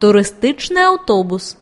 туристичний автобус.